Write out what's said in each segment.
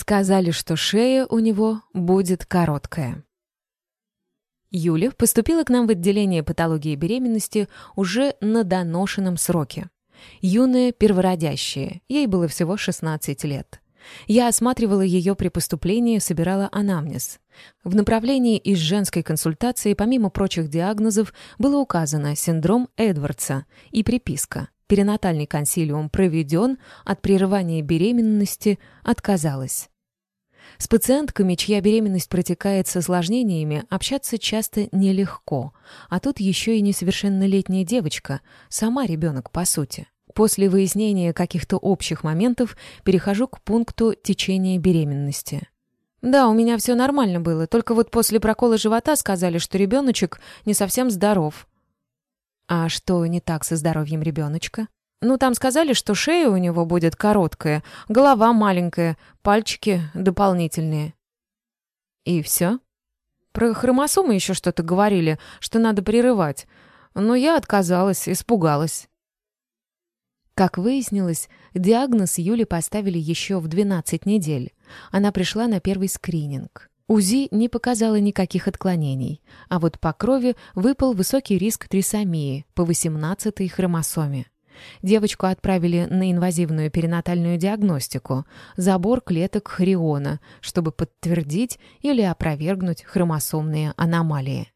Сказали, что шея у него будет короткая. Юля поступила к нам в отделение патологии беременности уже на доношенном сроке. Юная первородящая, ей было всего 16 лет. Я осматривала ее при поступлении, собирала анамнез. В направлении из женской консультации, помимо прочих диагнозов, было указано синдром Эдвардса и приписка. Перинатальный консилиум проведен, от прерывания беременности отказалась. С пациентками, чья беременность протекает с осложнениями, общаться часто нелегко, а тут еще и несовершеннолетняя девочка, сама ребенок по сути. После выяснения каких-то общих моментов перехожу к пункту течения беременности. Да, у меня все нормально было, только вот после прокола живота сказали, что ребеночек не совсем здоров. А что не так со здоровьем ребеночка? Ну, там сказали, что шея у него будет короткая, голова маленькая, пальчики дополнительные. И все? Про хромосомы еще что-то говорили, что надо прерывать. Но я отказалась, испугалась. Как выяснилось, диагноз Юле поставили еще в 12 недель. Она пришла на первый скрининг. УЗИ не показало никаких отклонений, а вот по крови выпал высокий риск трисомии по 18-й хромосоме. Девочку отправили на инвазивную перинатальную диагностику, забор клеток хриона, чтобы подтвердить или опровергнуть хромосомные аномалии.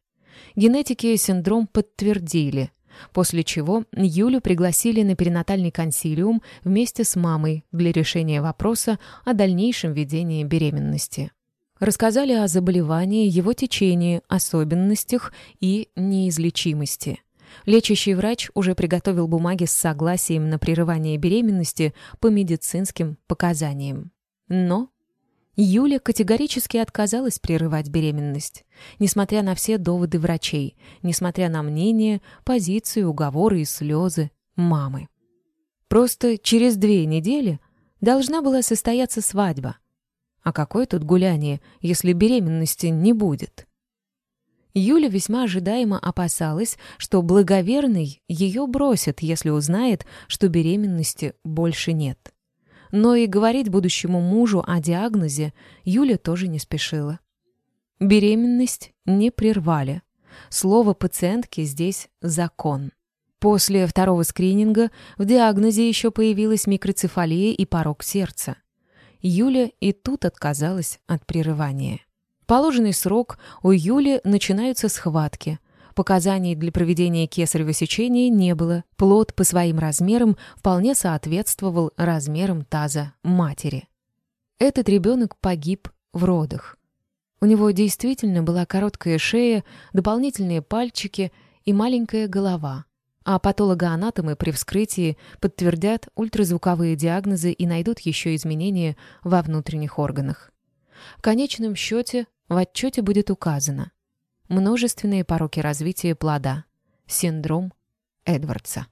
Генетики синдром подтвердили, после чего Юлю пригласили на перинатальный консилиум вместе с мамой для решения вопроса о дальнейшем ведении беременности. Рассказали о заболевании, его течении, особенностях и неизлечимости. Лечащий врач уже приготовил бумаги с согласием на прерывание беременности по медицинским показаниям. Но Юля категорически отказалась прерывать беременность, несмотря на все доводы врачей, несмотря на мнение, позицию, уговоры и слезы мамы. Просто через две недели должна была состояться свадьба. А какое тут гуляние, если беременности не будет? Юля весьма ожидаемо опасалась, что благоверный ее бросит, если узнает, что беременности больше нет. Но и говорить будущему мужу о диагнозе Юля тоже не спешила. Беременность не прервали. Слово пациентки здесь закон. После второго скрининга в диагнозе еще появилась микроцефалия и порог сердца. Юля и тут отказалась от прерывания положенный срок у Юли начинаются схватки. Показаний для проведения кесарево сечения не было. Плод по своим размерам вполне соответствовал размерам таза матери. Этот ребенок погиб в родах. У него действительно была короткая шея, дополнительные пальчики и маленькая голова. А патологоанатомы при вскрытии подтвердят ультразвуковые диагнозы и найдут еще изменения во внутренних органах. В конечном счете в отчете будет указано множественные пороки развития плода, синдром Эдвардса.